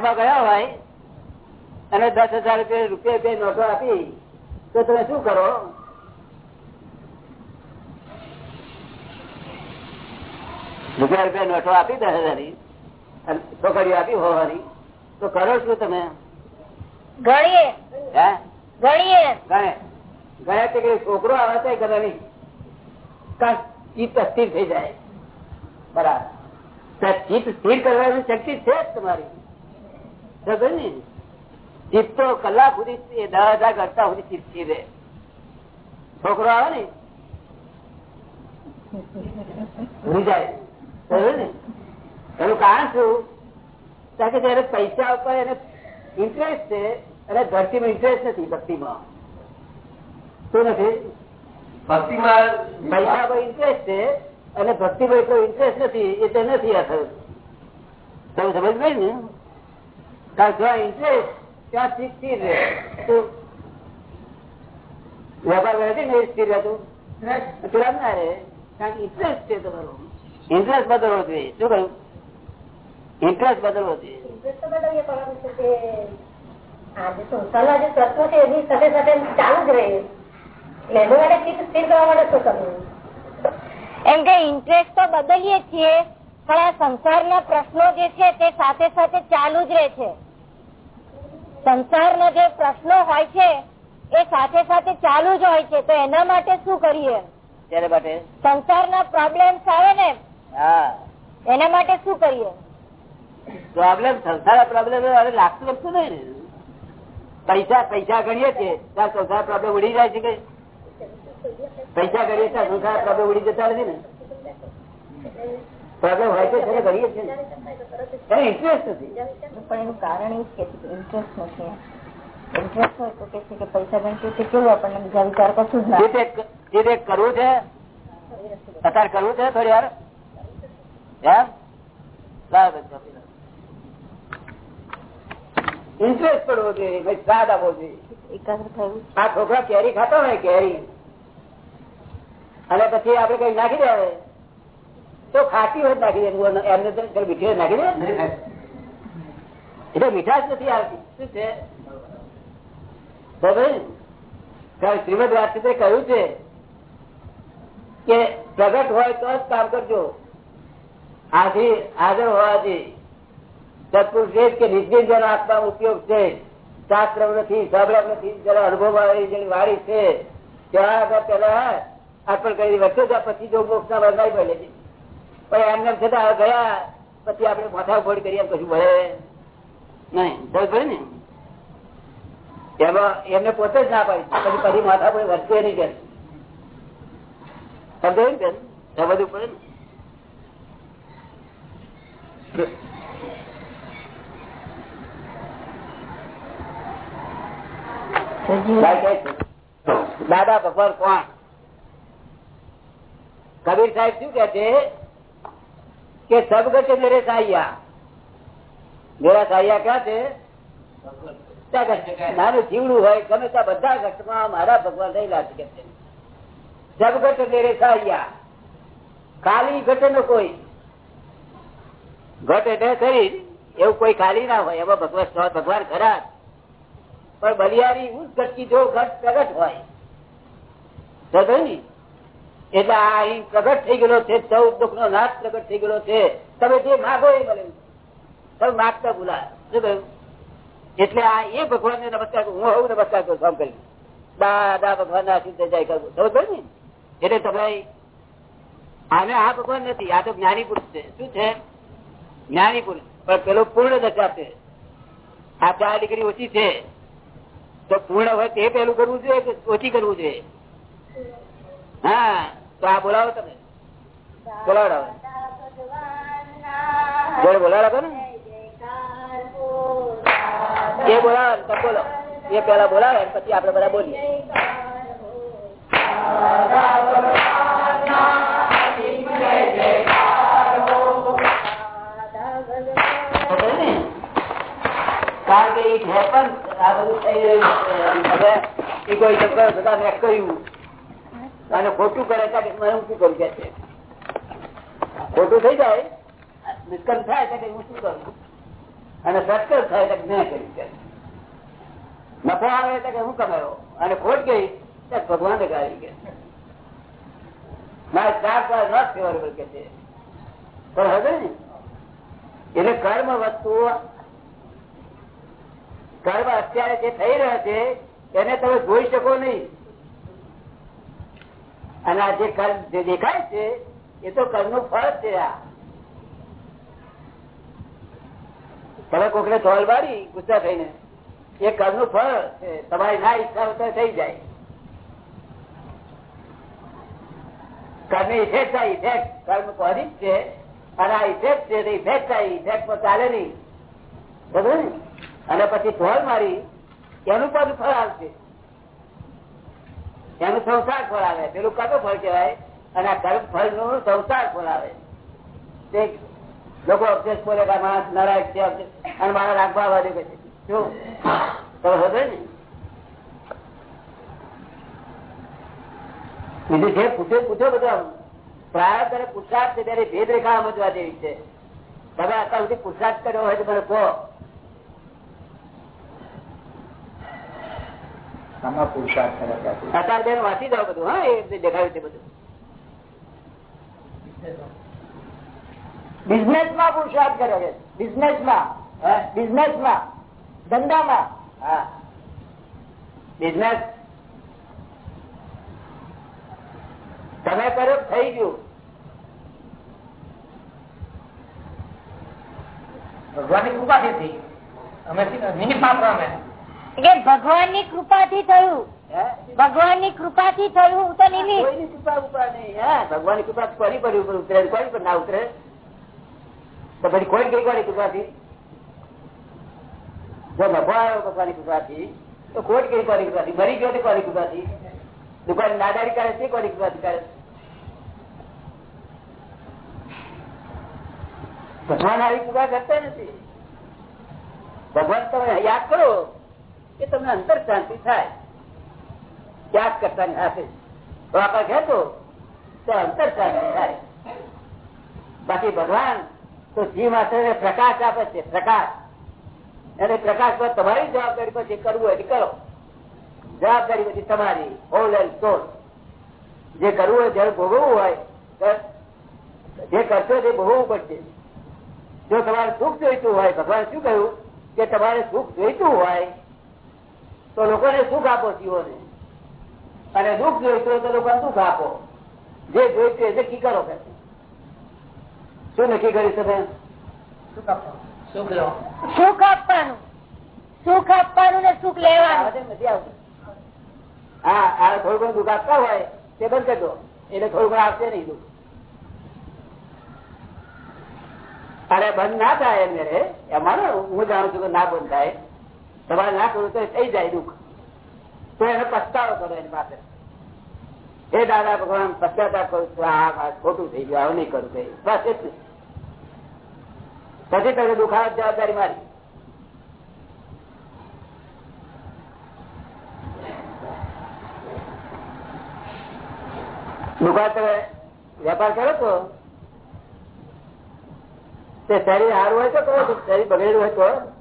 બેંકમાં ગયા હોય અને દસ હજાર રૂપિયા રૂપિયા રૂપિયા નોટો આપી તો તમે શું કરો? રૂપિયા રૂપિયા નોટો આપી દસ હજારની છોકરીઓ આપી હોવાની તો કરો શું તમે? ગણીએ. ગણીએ. ગણે. ગયા તે છોકરો આવે છે કરે નહીં. ચિત્ત અસ્થિર થઈ જાય. બરાબર. ચિત્ત સ્થિર કરવાની શક્તિ છે જ તમારી. સમજો ને ચિત્ત તો કલાક સુધી દસ હજાર કરતા સુધી ચિત્ત રે છોકરો આવે ને ભૂલી જાય. ને? એનું કારણ શું? કારણ કે પૈસા ઉપર એને ઇન્ટરેસ્ટ છે અને ધરતીમાં ઇન્ટરેસ્ટ નથી ભક્તિમાં. શું નથી? ભક્તિમાં પૈસા પર ઇન્ટરેસ્ટ છે અને ભક્તિમાં એટલો ઇન્ટરેસ્ટ નથી એટલે નથી અસર તમે સમજ ને? ત્યાં સ્થિર રહે. વેપાર કરે ને સ્થિર રહેતું પેલા ના રહે કારણ કે ઇન્ટરેસ્ટ છે તમારો. ઇન્ટરેસ્ટ બદલવો જોઈએ. શું કહ્યું? ઇન્ટરેસ્ટ બદલવો જોઈએ. ઇન્ટરેસ્ટ તો બદલીએ પરંતુ છે તે આ જે સંસારના જે છે એની સાથે સાથે ચાલુ જ રહે. એટલે એના માટે ચિત્ત સ્થિર કરવા માટે શું કરવું? એમ કે ઇન્ટરેસ્ટ તો બદલીએ છીએ પણ આ સંસારના પ્રશ્નો જે છે તે સાથે સાથે ચાલુ જ રહે છે. સંસારના જે પ્રશ્નો હોય છે એ સાથે સાથે ચાલુ જ હોય છે. તો એના માટે શું કરીએ? ત્યારે માટે? સંસારના પ્રોબ્લેમ્સ આવે ને હા. એના માટે શું કરીએ? પ્રોબ્લેમ સંસાર પ્રોબ્લેમ લાગતું લગતું નહીં ને? પૈસા પૈસા ગણીએ છીએ ત્યાં સંસાર પ્રોબ્લેમ ઉડી જાય છે કે? પૈસા ગણીએ ત્યાં સંસાર પ્રોબ્લેમ ઉડી જતા નથી ને? પ્રોબ્લેમ હોય છે ત્યારે કરીએ છીએ. એને ઇન્ટરેસ્ટ નથી. પણ એનું કારણ એ છે કે ઇન્ટરેસ્ટ નથી ઇન્ટરેસ્ટ હોય તો કે છે કે પૈસા ગણતી વખતે કેવું આપણને બીજા વિચાર કશું જ ના જે તે- કરવું છે અત્યારે કરવું છે થોડી વાર. એમ? લાવ ઇન્ટરેસ્ટ પડવો જોઈએ ભાઈ સ્વાદ આપવો જોઈએ. એકાગ્ર થયું આ છોકરા કેરી ખાતો હોય કેરી. અને પછી આપડે કઈ નાખી દે તો ખાટી હોય નાખી દે એમને તો મીઠી નાખી દે એટલે મીઠાશ નથી આવતી. શું છે? ને? શ્રીમદ રાજચંદ્રે કહ્યું છે કે પ્રગટ હોય તો જ કામ કરજો. આથી હાજર હોવાથી સત્પુરુષ કે નિશ્ચિત જેનો આત્મા ઉપયોગ છે. શાસ્ત્ર નથી સાંભળ્યા નથી જરા અનુભવ વાળી જેની વાળી છે. ત્યાં આગળ પેલા અર્પણ કરી વચ્ચે પછી જો મોક્ષ ના બંધાઈ પડે છે. પણ એમને છતાં ગયા, પછી આપડે માથા કરીએ કશું ભરે નહીં. ને એમાં એમને પોતે જ ના પાડી. પછી પછી માથા ફોડ વર્તે નહીં કે. સમજાયું ને સમજવું પડે ને. દાદા ભગવાન કોણ? કબીર સાહેબ શું કે છે? કે સબગટ મેરે સાહિયા. મેરા સાહિયા ક્યાં છે? નાનું જીવડું હોય, ગમે ત્યાં બધા ઘટમાં મારા ભગવાન રહેલા છે કે મેરે સાહિયા. ખાલી ઘટ નો કોઈ. ઘટ એટલે શરીર એવું કોઈ ખાલી ના હોય. એમાં ભગવાન ભગવાન ખરા પણ બલિયારી ઉચ્ચ ઘટકી જો ઘટ પ્રગટ હોય. ને? એટલે આ અહીં પ્રગટ થઈ ગયેલો છે ચૌદ દુઃખ નો નાશ પ્રગટ થઈ ગયેલો છે. તમે જે માગો એ મળે. તમે માગતા ભૂલા શું કહ્યું? એટલે આ એ ભગવાન ને નમસ્કાર હું હું નમસ્કાર કરું, કામ કરી. દાદા ભગવાન ના આશીર્વાદ જાય કરું. સમજો ને? એટલે તમે આને આ ભગવાન નથી, આ તો જ્ઞાની પુરુષ છે. શું છે? જ્ઞાની પુરુષ. પણ પેલો પૂર્ણ દશા છે. આ ચાર ડિગ્રી ઓછી છે. તો પૂર્ણ હોય તે પેલું કરવું જોઈએ કે ઓછી કરવું જોઈએ? હા. તો આ બોલાવો તમે. બોલાવડાવો. જોડે બોલાવડો ને. એ બોલાવો તમે બોલો. એ પેલા બોલાવે પછી આપડે બધા બોલીએ. કારણ કે it happens, આ બધું થઈ રહ્યું. હવે એ કોઈ ચક્કર બધા મેં કર્યું. અને ખોટું કરે કે હું શું કરું કે છે? ખોટું થઈ જાય, નિષ્કર્ષ થાય કે હું શું કરું? અને સટકર થાય એટલે મેં કર્યું કે નફો આવે કે હું કમાયો. અને ખોટ ગઈ ત્યારે ભગવાને ગાળી કે મારે ચાર ચાર નોટ ફેવરેબલ કે છે. પણ હવે ને, એટલે કર્મ વસ્તુ કર્મ અત્યારે જે થઈ રહ્યો છે, એને તમે જોઈ શકો નહીં. અને આ જે કર્મ જે દેખાય છે, એ તો કર્મનું ફળ છે આ. તમે કોકને ચોલ વાળી ગુસ્સા થઈને, એ કર્મનું ફળ તમારી ના ઈચ્છા હોય થઈ જાય. કર્મ ઇફેક્ટ થાય ઇફેક્ટ કર્મ પોઝિટ છે, અને આ ઇફેક્ટ છે ઇફેક્ટ થાય ઇફેક્ટ પર ચાલે નહીં. બરોબર અને પછી ધોલ મારી, એનું પણ ફળ આવશે. એનું સંસાર ખોલાવે પેલું કતો ફળ કહેવાય અને આ કર્મ ફળનું સંસાર ખોલાવે લોકો અભ્યાસ બોલે માણસ નારાયણ છે અને મારા રાખવા વાળું કે શું? ને? બીજું જે પૂછે, પૂછો બધા. પ્રાર્થ અને પુરુષાર્થ છે ત્યારે ભેદ સમજવા જેવી છે. તમે અત્યાર સુધી પુરુષાર્થ કર્યો હોય તો મને કહો. આમાં પુરુષાર્થ અત્યારે વાંચી જાવ બધું હા એ દેખાયું છે બધું. બિઝનેસમાં પુરુષાર્થ કર્યો છે. બિઝનેસમાં બિઝનેસમાં ધંધામાં. હા. બિઝનેસ તમે કરો થઈ ગયું. ભગવાનની કૃપાથી થઈ અમે મિની પાત્ર અમે. કે ભગવાનની કૃપા થી થયું. ભગવાનની કૃપા થી થયું તો નિમિત્ત. કૃપા નહીં. ભગવાનની કૃપા કોની પર ઉતરે? કોની પર ના ઉતરે? તો પછી કોઈ કઈ કોની કૃપાથી? જો નફો આવ્યો ભગવાનની કૃપાથી તો ખોટ કઈ કોની કૃપાથી? મરી ગયો તો કોની કૃપાથી? દુકાન નાદારી કરે છે કોની કૃપાથી કરે? ભગવાન આવી કૃપા કરતા નથી. ભગવાન તમે યાદ કરો કે તમને અંતર શાંતિ થાય. ત્યાગ કરતા ની સાથે. તો આપણે કહેતો, તો અંતર શાંતિ થાય. બાકી ભગવાન તો જીવ માત્ર પ્રકાશ આપે છે, પ્રકાશ. અને પ્રકાશ પર તમારી જવાબદારી પર કરવું હોય કરો. જવાબદારી પછી તમારી હોલ એન્ડ સોલ જે કરવું હોય જળ ભોગવવું હોય જે કરશો તે ભોગવવું પડશે. જો તમારે સુખ જોઈતું હોય, ભગવાન શું કહ્યું? કે તમારે સુખ જોઈતું હોય તો લોકોને સુખ આપો જીવોને. અને દુઃખ જોઈતું હોય તો લોકોને દુઃખ આપો. જે જોઈતું હોય તે નક્કી કરો કે શું નક્કી કરી તમે સુખ આપવાનું. સુખ આપવાનું. ને સુખ લેવાનું. નથી આવતું. હા આ થોડું ઘણું દુઃખ આપતા હોય તે બંધ કરી એટલે થોડું ઘણું આવશે નહીં દુઃખ. અરે બંધ ના થાય એમ રે એમાં ને હું જાણું છું કે ના બંધ થાય. તમારે ના કરવું તો થઈ જાય દુઃખ. તો એને પસ્તાવો કરો એની પાસે. એ દાદા ભગવાન પશ્ચાતાપ કરું છું, આ ખોટું થઈ ગયું, આવું નહીં કરું કઈ. બસ એટલું. પછી તમે દુખાવત જવાબદારી મારી. દુકાન તમે વેપાર કરો છો તે શરીર સારું હોય તો કરો, શરીર બગડેલું હોય તો?